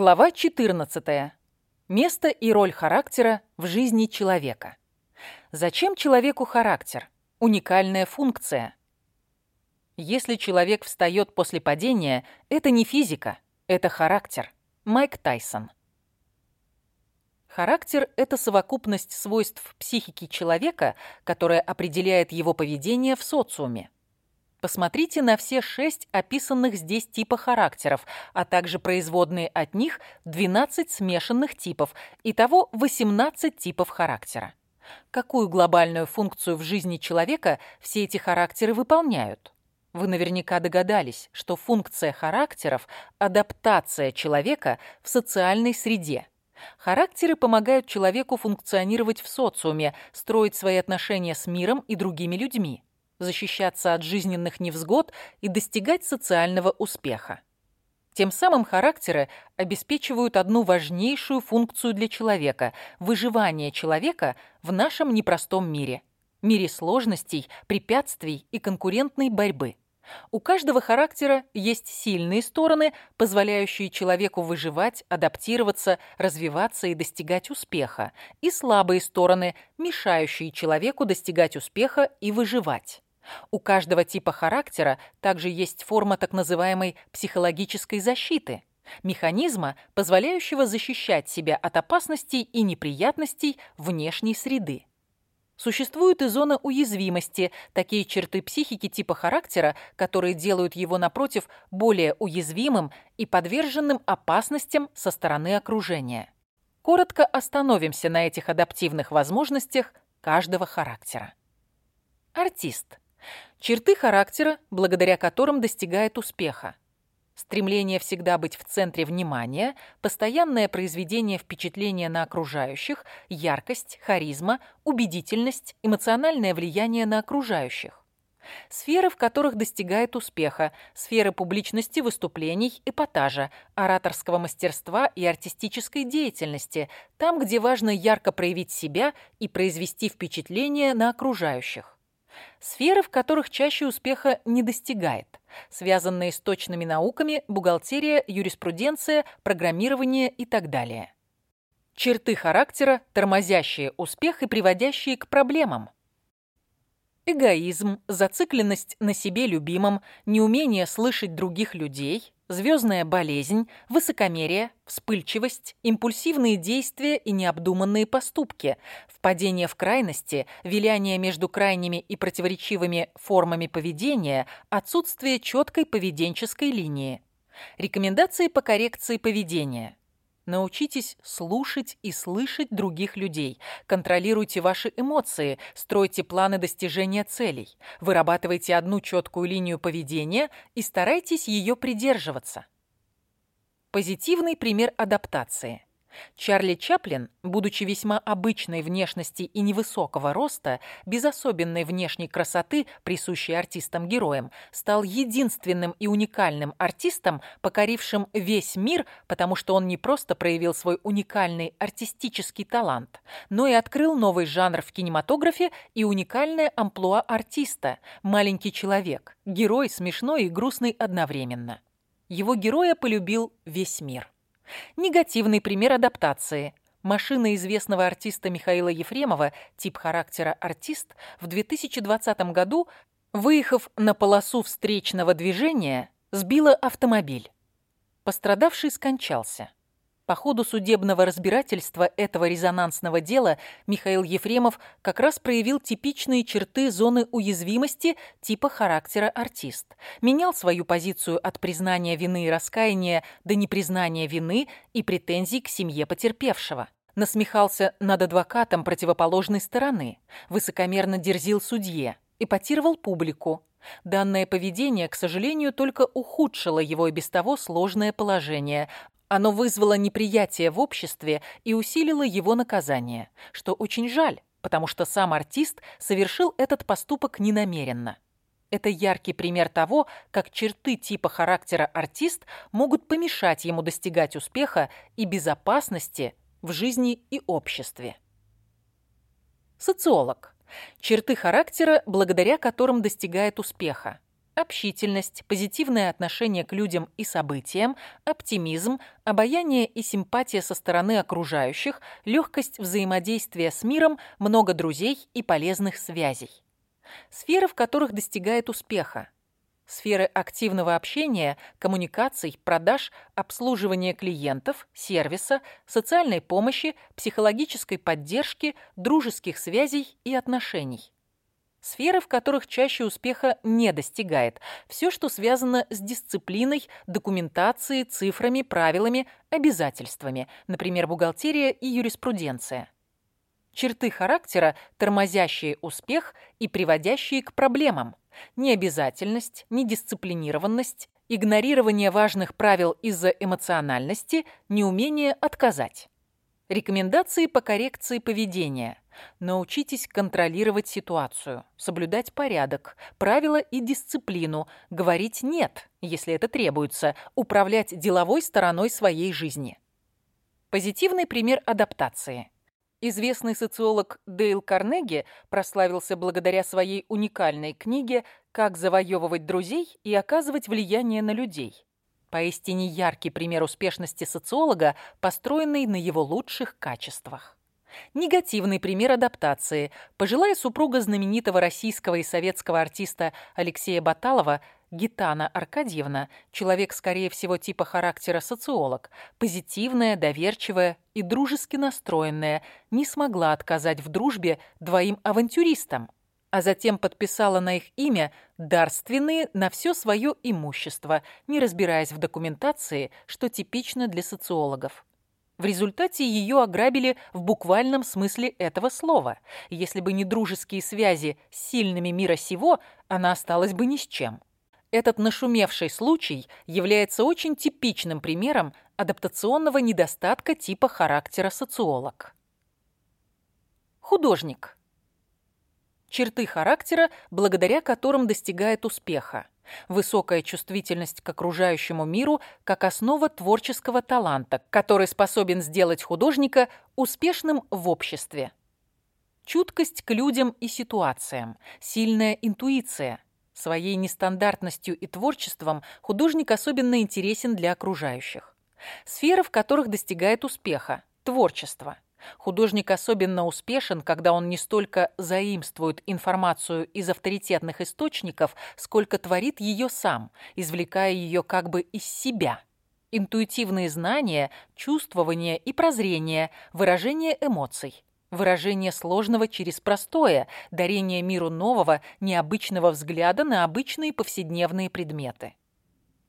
Глава 14. Место и роль характера в жизни человека. Зачем человеку характер? Уникальная функция. Если человек встает после падения, это не физика, это характер. Майк Тайсон. Характер – это совокупность свойств психики человека, которая определяет его поведение в социуме. Посмотрите на все шесть описанных здесь типа характеров, а также производные от них 12 смешанных типов, итого 18 типов характера. Какую глобальную функцию в жизни человека все эти характеры выполняют? Вы наверняка догадались, что функция характеров – адаптация человека в социальной среде. Характеры помогают человеку функционировать в социуме, строить свои отношения с миром и другими людьми защищаться от жизненных невзгод и достигать социального успеха. Тем самым характеры обеспечивают одну важнейшую функцию для человека – выживание человека в нашем непростом мире. Мире сложностей, препятствий и конкурентной борьбы. У каждого характера есть сильные стороны, позволяющие человеку выживать, адаптироваться, развиваться и достигать успеха, и слабые стороны, мешающие человеку достигать успеха и выживать. У каждого типа характера также есть форма так называемой психологической защиты, механизма, позволяющего защищать себя от опасностей и неприятностей внешней среды. Существует и зона уязвимости, такие черты психики типа характера, которые делают его, напротив, более уязвимым и подверженным опасностям со стороны окружения. Коротко остановимся на этих адаптивных возможностях каждого характера. Артист – Черты характера, благодаря которым достигает успеха. Стремление всегда быть в центре внимания, постоянное произведение впечатления на окружающих, яркость, харизма, убедительность, эмоциональное влияние на окружающих. Сферы, в которых достигает успеха, сферы публичности выступлений, эпатажа, ораторского мастерства и артистической деятельности, там, где важно ярко проявить себя и произвести впечатление на окружающих. Сферы, в которых чаще успеха не достигает, связанные с точными науками, бухгалтерия, юриспруденция, программирование и так далее. Черты характера, тормозящие успех и приводящие к проблемам. Эгоизм, зацикленность на себе любимом, неумение слышать других людей, звездная болезнь, высокомерие, вспыльчивость, импульсивные действия и необдуманные поступки, впадение в крайности, виляние между крайними и противоречивыми формами поведения, отсутствие четкой поведенческой линии. Рекомендации по коррекции поведения. Научитесь слушать и слышать других людей. Контролируйте ваши эмоции, стройте планы достижения целей. Вырабатывайте одну четкую линию поведения и старайтесь ее придерживаться. Позитивный пример адаптации. Чарли Чаплин, будучи весьма обычной внешности и невысокого роста, без особенной внешней красоты, присущей артистам-героям, стал единственным и уникальным артистом, покорившим весь мир, потому что он не просто проявил свой уникальный артистический талант, но и открыл новый жанр в кинематографе и уникальное амплуа артиста – маленький человек, герой смешной и грустный одновременно. Его героя полюбил весь мир. Негативный пример адаптации. Машина известного артиста Михаила Ефремова, тип характера артист, в 2020 году, выехав на полосу встречного движения, сбила автомобиль. Пострадавший скончался. По ходу судебного разбирательства этого резонансного дела Михаил Ефремов как раз проявил типичные черты зоны уязвимости типа характера артист. Менял свою позицию от признания вины и раскаяния до непризнания вины и претензий к семье потерпевшего. Насмехался над адвокатом противоположной стороны, высокомерно дерзил судье, эпатировал публику, Данное поведение, к сожалению, только ухудшило его и без того сложное положение, оно вызвало неприятие в обществе и усилило его наказание, что очень жаль, потому что сам артист совершил этот поступок ненамеренно. Это яркий пример того, как черты типа характера артист могут помешать ему достигать успеха и безопасности в жизни и обществе. Социолог. Черты характера, благодаря которым достигает успеха. Общительность, позитивное отношение к людям и событиям, оптимизм, обаяние и симпатия со стороны окружающих, легкость взаимодействия с миром, много друзей и полезных связей. Сферы, в которых достигает успеха. Сферы активного общения, коммуникаций, продаж, обслуживания клиентов, сервиса, социальной помощи, психологической поддержки, дружеских связей и отношений. Сферы, в которых чаще успеха не достигает. Все, что связано с дисциплиной, документацией, цифрами, правилами, обязательствами, например, бухгалтерия и юриспруденция. Черты характера, тормозящие успех и приводящие к проблемам. Необязательность, недисциплинированность, игнорирование важных правил из-за эмоциональности, неумение отказать. Рекомендации по коррекции поведения – Научитесь контролировать ситуацию, соблюдать порядок, правила и дисциплину, говорить «нет», если это требуется, управлять деловой стороной своей жизни. Позитивный пример адаптации. Известный социолог Дейл Карнеги прославился благодаря своей уникальной книге «Как завоевывать друзей и оказывать влияние на людей». Поистине яркий пример успешности социолога, построенный на его лучших качествах. Негативный пример адаптации. Пожилая супруга знаменитого российского и советского артиста Алексея Баталова Гитана Аркадьевна, человек, скорее всего, типа характера социолог, позитивная, доверчивая и дружески настроенная, не смогла отказать в дружбе двоим авантюристам, а затем подписала на их имя дарственные на все свое имущество, не разбираясь в документации, что типично для социологов. В результате ее ограбили в буквальном смысле этого слова. Если бы не дружеские связи с сильными мира сего, она осталась бы ни с чем. Этот нашумевший случай является очень типичным примером адаптационного недостатка типа характера социолог. Художник. Черты характера, благодаря которым достигает успеха. Высокая чувствительность к окружающему миру как основа творческого таланта, который способен сделать художника успешным в обществе. Чуткость к людям и ситуациям, сильная интуиция. Своей нестандартностью и творчеством художник особенно интересен для окружающих. Сферы, в которых достигает успеха. Творчество – Художник особенно успешен, когда он не столько заимствует информацию из авторитетных источников, сколько творит ее сам, извлекая ее как бы из себя. Интуитивные знания, чувствование и прозрение, выражение эмоций. Выражение сложного через простое, дарение миру нового, необычного взгляда на обычные повседневные предметы.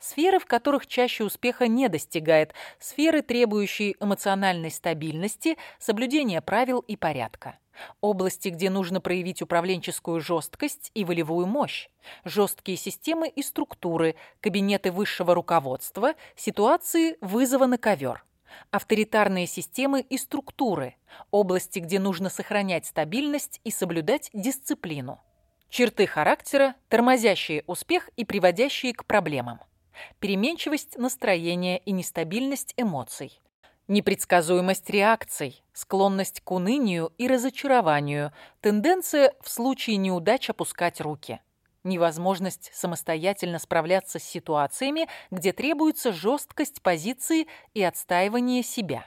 Сферы, в которых чаще успеха не достигает, сферы, требующие эмоциональной стабильности, соблюдения правил и порядка. Области, где нужно проявить управленческую жесткость и волевую мощь. Жесткие системы и структуры, кабинеты высшего руководства, ситуации вызова на ковер. Авторитарные системы и структуры. Области, где нужно сохранять стабильность и соблюдать дисциплину. Черты характера, тормозящие успех и приводящие к проблемам переменчивость настроения и нестабильность эмоций, непредсказуемость реакций, склонность к унынию и разочарованию, тенденция в случае неудач опускать руки, невозможность самостоятельно справляться с ситуациями, где требуется жесткость позиции и отстаивание себя.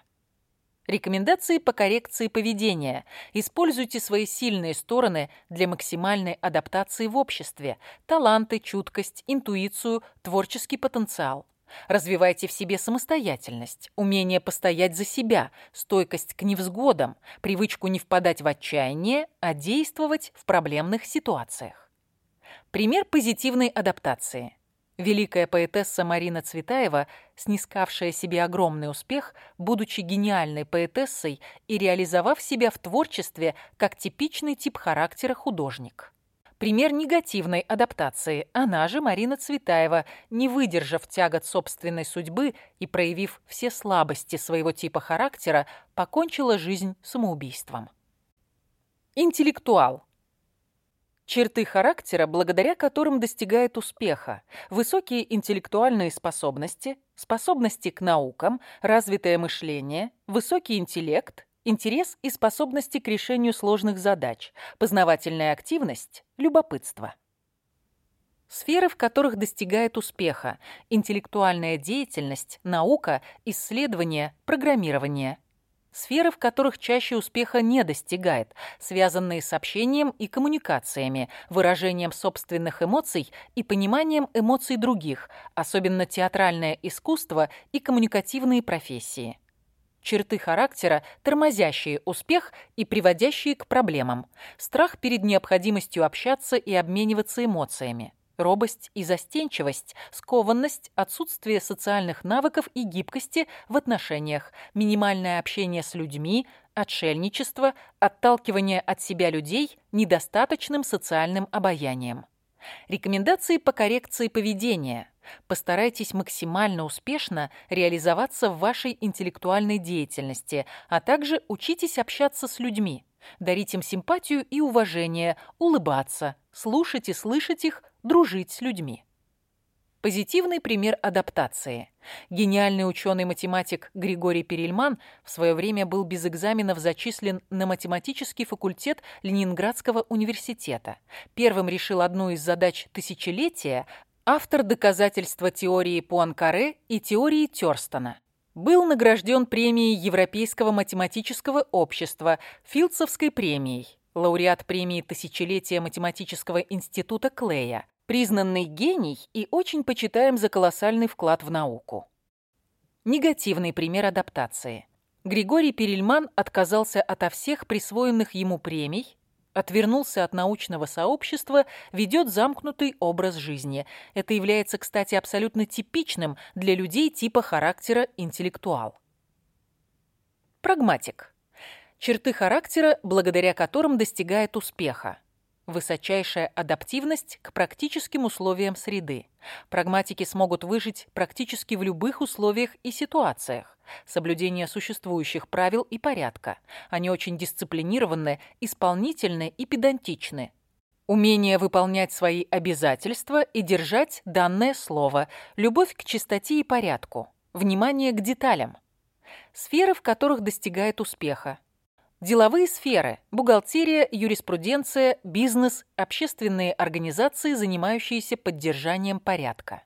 Рекомендации по коррекции поведения. Используйте свои сильные стороны для максимальной адаптации в обществе. Таланты, чуткость, интуицию, творческий потенциал. Развивайте в себе самостоятельность, умение постоять за себя, стойкость к невзгодам, привычку не впадать в отчаяние, а действовать в проблемных ситуациях. Пример позитивной адаптации – Великая поэтесса Марина Цветаева, снискавшая себе огромный успех, будучи гениальной поэтессой и реализовав себя в творчестве как типичный тип характера художник. Пример негативной адаптации. Она же, Марина Цветаева, не выдержав тягот собственной судьбы и проявив все слабости своего типа характера, покончила жизнь самоубийством. Интеллектуал. Черты характера, благодаря которым достигает успеха, высокие интеллектуальные способности, способности к наукам, развитое мышление, высокий интеллект, интерес и способности к решению сложных задач, познавательная активность, любопытство. Сферы, в которых достигает успеха. Интеллектуальная деятельность, наука, исследование, программирование. Сферы, в которых чаще успеха не достигает, связанные с общением и коммуникациями, выражением собственных эмоций и пониманием эмоций других, особенно театральное искусство и коммуникативные профессии. Черты характера, тормозящие успех и приводящие к проблемам. Страх перед необходимостью общаться и обмениваться эмоциями робость и застенчивость, скованность, отсутствие социальных навыков и гибкости в отношениях, минимальное общение с людьми, отшельничество, отталкивание от себя людей недостаточным социальным обаянием. Рекомендации по коррекции поведения. Постарайтесь максимально успешно реализоваться в вашей интеллектуальной деятельности, а также учитесь общаться с людьми дарить им симпатию и уважение, улыбаться, слушать и слышать их, дружить с людьми. Позитивный пример адаптации. Гениальный ученый-математик Григорий Перельман в свое время был без экзаменов зачислен на математический факультет Ленинградского университета. Первым решил одну из задач тысячелетия автор доказательства теории Пуанкаре и теории Тёрстона был награжден премией Европейского математического общества, Филдсовской премией, лауреат премии Тысячелетия математического института Клея, признанный гений и очень почитаем за колоссальный вклад в науку. Негативный пример адаптации. Григорий Перельман отказался ото всех присвоенных ему премий, отвернулся от научного сообщества, ведет замкнутый образ жизни. Это является, кстати, абсолютно типичным для людей типа характера интеллектуал. Прагматик. Черты характера, благодаря которым достигает успеха. Высочайшая адаптивность к практическим условиям среды. Прагматики смогут выжить практически в любых условиях и ситуациях. Соблюдение существующих правил и порядка. Они очень дисциплинированы, исполнительны и педантичны. Умение выполнять свои обязательства и держать данное слово. Любовь к чистоте и порядку. Внимание к деталям. Сферы, в которых достигает успеха. Деловые сферы – бухгалтерия, юриспруденция, бизнес, общественные организации, занимающиеся поддержанием порядка.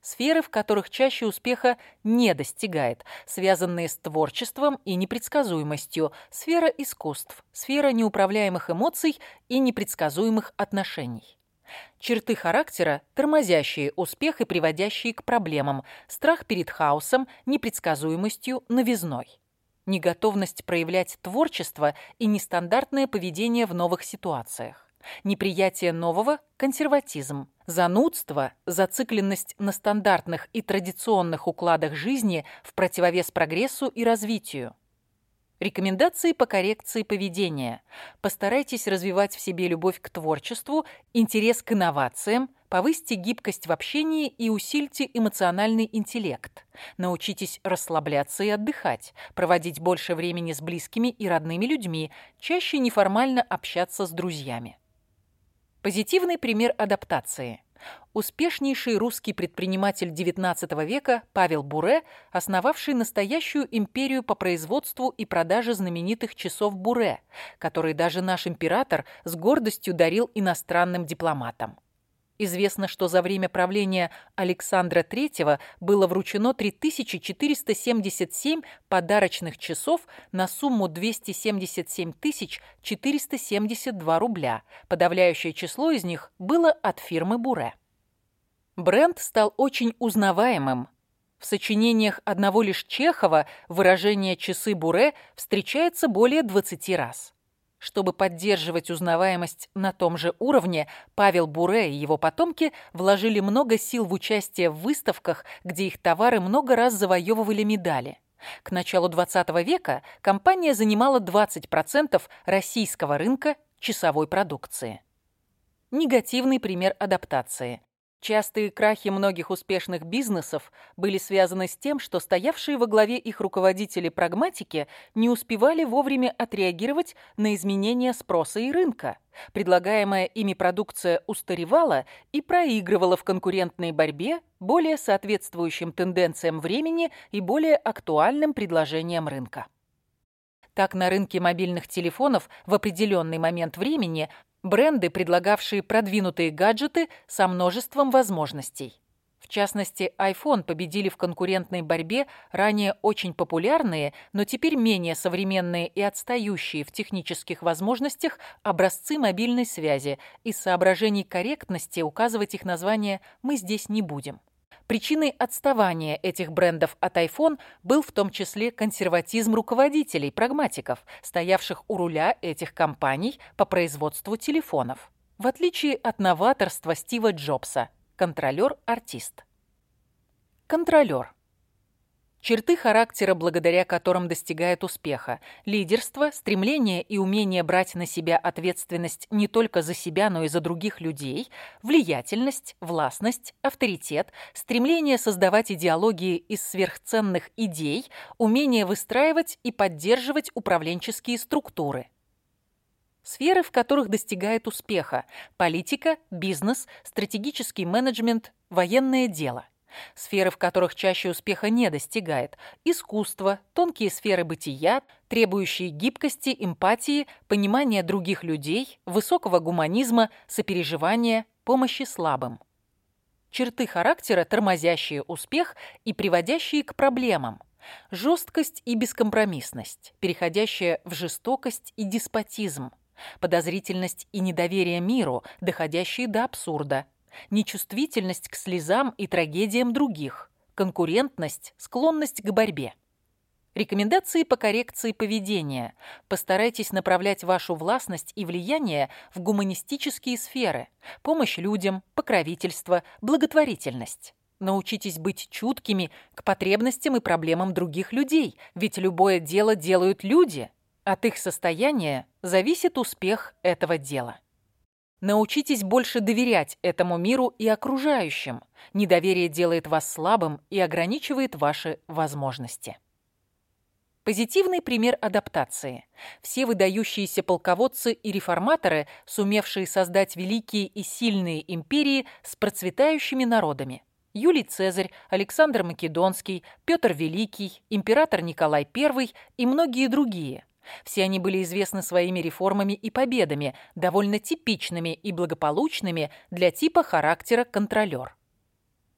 Сферы, в которых чаще успеха не достигает, связанные с творчеством и непредсказуемостью, сфера искусств, сфера неуправляемых эмоций и непредсказуемых отношений. Черты характера, тормозящие успех и приводящие к проблемам, страх перед хаосом, непредсказуемостью, новизной неготовность проявлять творчество и нестандартное поведение в новых ситуациях. Неприятие нового – консерватизм. Занудство – зацикленность на стандартных и традиционных укладах жизни в противовес прогрессу и развитию. Рекомендации по коррекции поведения. Постарайтесь развивать в себе любовь к творчеству, интерес к инновациям, повысьте гибкость в общении и усильте эмоциональный интеллект. Научитесь расслабляться и отдыхать, проводить больше времени с близкими и родными людьми, чаще неформально общаться с друзьями. Позитивный пример адаптации – Успешнейший русский предприниматель XIX века Павел Буре, основавший настоящую империю по производству и продаже знаменитых часов Буре, которые даже наш император с гордостью дарил иностранным дипломатам. Известно, что за время правления Александра III было вручено 3477 подарочных часов на сумму 277 472 рубля. Подавляющее число из них было от фирмы Буре. Бренд стал очень узнаваемым. В сочинениях одного лишь Чехова выражение «часы Буре» встречается более 20 раз. Чтобы поддерживать узнаваемость на том же уровне, Павел Буре и его потомки вложили много сил в участие в выставках, где их товары много раз завоевывали медали. К началу 20 века компания занимала 20% российского рынка часовой продукции. Негативный пример адаптации. Частые крахи многих успешных бизнесов были связаны с тем, что стоявшие во главе их руководители-прагматики не успевали вовремя отреагировать на изменения спроса и рынка. Предлагаемая ими продукция устаревала и проигрывала в конкурентной борьбе более соответствующим тенденциям времени и более актуальным предложениям рынка. Так, на рынке мобильных телефонов в определенный момент времени Бренды, предлагавшие продвинутые гаджеты со множеством возможностей. В частности, iPhone победили в конкурентной борьбе ранее очень популярные, но теперь менее современные и отстающие в технических возможностях образцы мобильной связи. Из соображений корректности указывать их название мы здесь не будем. Причиной отставания этих брендов от iPhone был в том числе консерватизм руководителей, прагматиков, стоявших у руля этих компаний по производству телефонов. В отличие от новаторства Стива Джобса, Контролер-артист. Контролер. Черты характера, благодаря которым достигает успеха. Лидерство, стремление и умение брать на себя ответственность не только за себя, но и за других людей. Влиятельность, властность, авторитет, стремление создавать идеологии из сверхценных идей, умение выстраивать и поддерживать управленческие структуры. Сферы, в которых достигает успеха – политика, бизнес, стратегический менеджмент, военное дело. Сферы, в которых чаще успеха не достигает – искусство, тонкие сферы бытия, требующие гибкости, эмпатии, понимания других людей, высокого гуманизма, сопереживания, помощи слабым. Черты характера, тормозящие успех и приводящие к проблемам. Жесткость и бескомпромиссность, переходящая в жестокость и деспотизм – подозрительность и недоверие миру, доходящие до абсурда, нечувствительность к слезам и трагедиям других, конкурентность, склонность к борьбе. Рекомендации по коррекции поведения. Постарайтесь направлять вашу властность и влияние в гуманистические сферы. Помощь людям, покровительство, благотворительность. Научитесь быть чуткими к потребностям и проблемам других людей, ведь любое дело делают люди – от их состояния зависит успех этого дела. Научитесь больше доверять этому миру и окружающим. Недоверие делает вас слабым и ограничивает ваши возможности. Позитивный пример адаптации. Все выдающиеся полководцы и реформаторы, сумевшие создать великие и сильные империи с процветающими народами. Юлий Цезарь, Александр Македонский, Петр Великий, император Николай I и многие другие. Все они были известны своими реформами и победами, довольно типичными и благополучными для типа характера контролер.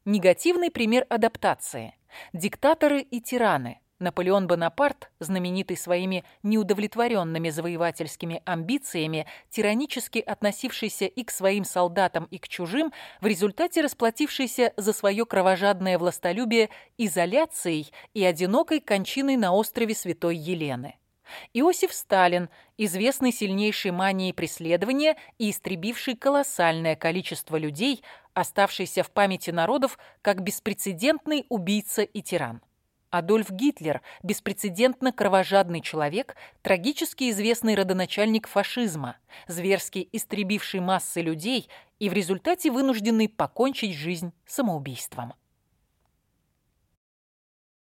Негативный пример адаптации. Диктаторы и тираны. Наполеон Бонапарт, знаменитый своими неудовлетворенными завоевательскими амбициями, тиранически относившийся и к своим солдатам, и к чужим, в результате расплатившийся за свое кровожадное властолюбие изоляцией и одинокой кончиной на острове Святой Елены. Иосиф Сталин, известный сильнейшей манией преследования и истребивший колоссальное количество людей, оставшийся в памяти народов как беспрецедентный убийца и тиран. Адольф Гитлер – беспрецедентно кровожадный человек, трагически известный родоначальник фашизма, зверски истребивший массы людей и в результате вынужденный покончить жизнь самоубийством.